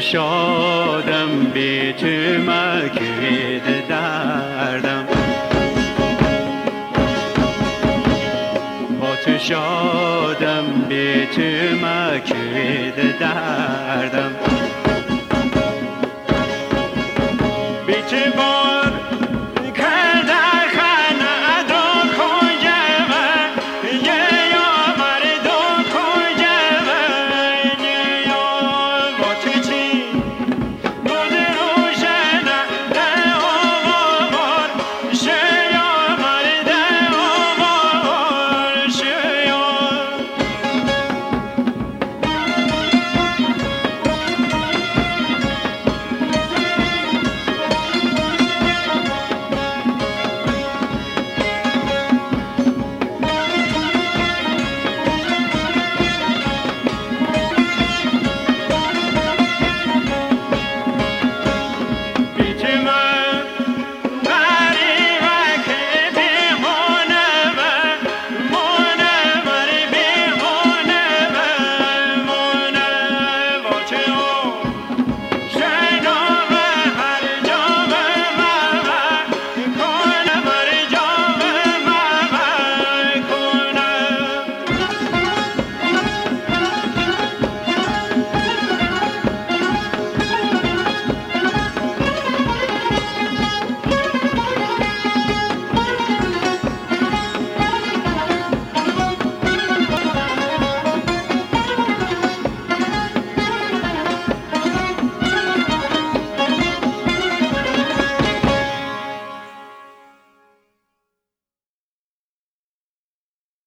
شادم بی تو مکید دردم. با تو شادم بی تو مکید دردم بی تو